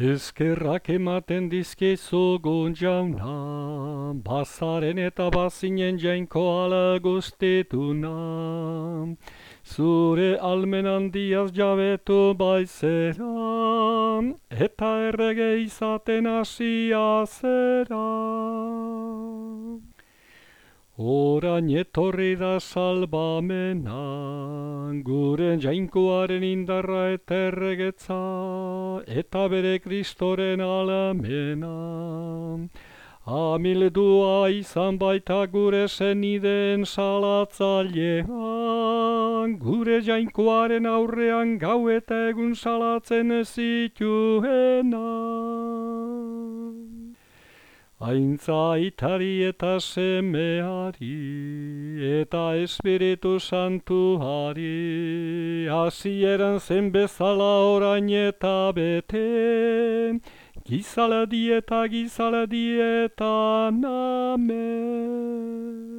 Ezkerrak ematen dizkizugun jauna, bazaren eta bazinen jainko ala guztituna. Zure almen handiaz jabetu baizera, eta errege izaten hasia zera. Orain etorri da salbamena, gure jainkoaren indarra eta erregetza, eta bere kristoren alamena. Amildua izan baita gure zenideen salatzailea, gure jainkoaren aurrean gau eta egun salatzen zituena. Aintza itari eta semeari, eta espiritu santuari, hasieran zen bezala orain eta bete, gizaladi eta gizaladi eta namen.